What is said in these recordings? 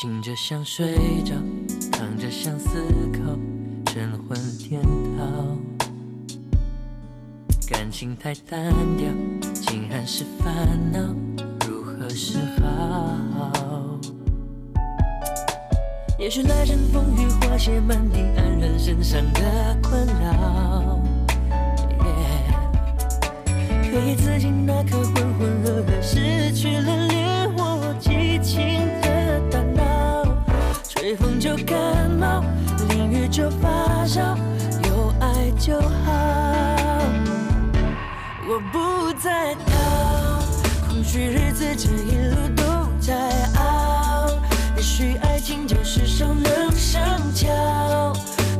醒着想睡着，躺着想思考，神魂颠倒。感情太单调，竟然是烦恼，如何是好？也许那阵风雨花谢满地黯然神伤的困扰。可以自己那颗浑浑噩噩，失去了吹风就感冒，淋雨就发烧，有爱就好。我不再逃，空虚日子这一路都在熬。也许爱情就是熟能生巧，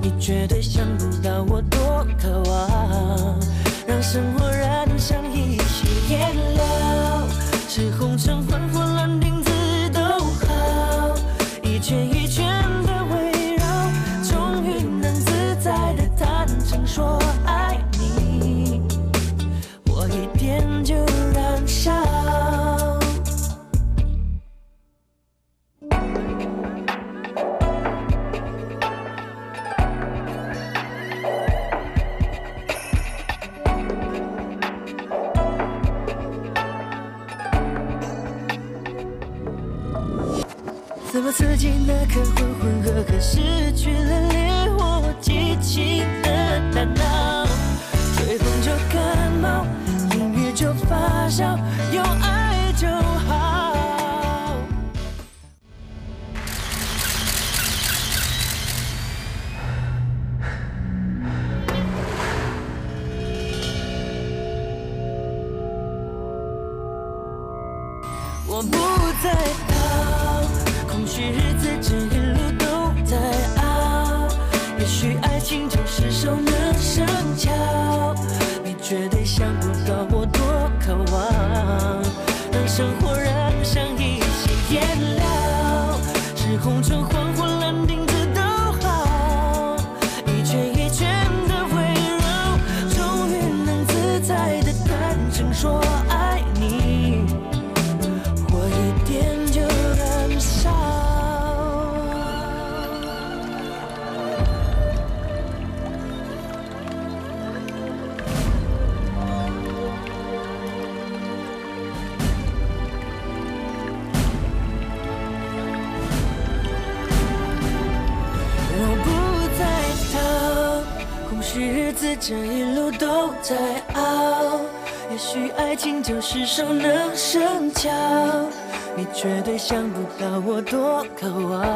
你绝对想不到我多渴望，让生活燃上一些颜料，是红尘怎么刺激那颗浑浑噩噩、失去了烈火激情的大脑？吹风就感冒，淋雨就发烧，有爱就好。我不再想不到我多渴望，让生活染上一些颜料，是红橙黄这一路都在熬。也许爱情就是熟能生巧，你绝对想不到我多渴望，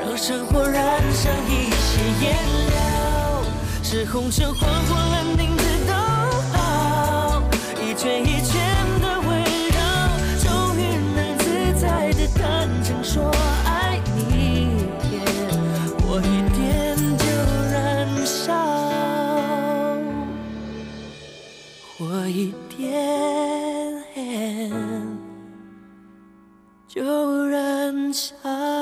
让生活染上一些颜料，是红尘黄火蓝靛紫都好，一圈一圈的围绕，终于能自在的坦诚说我一点就燃烧。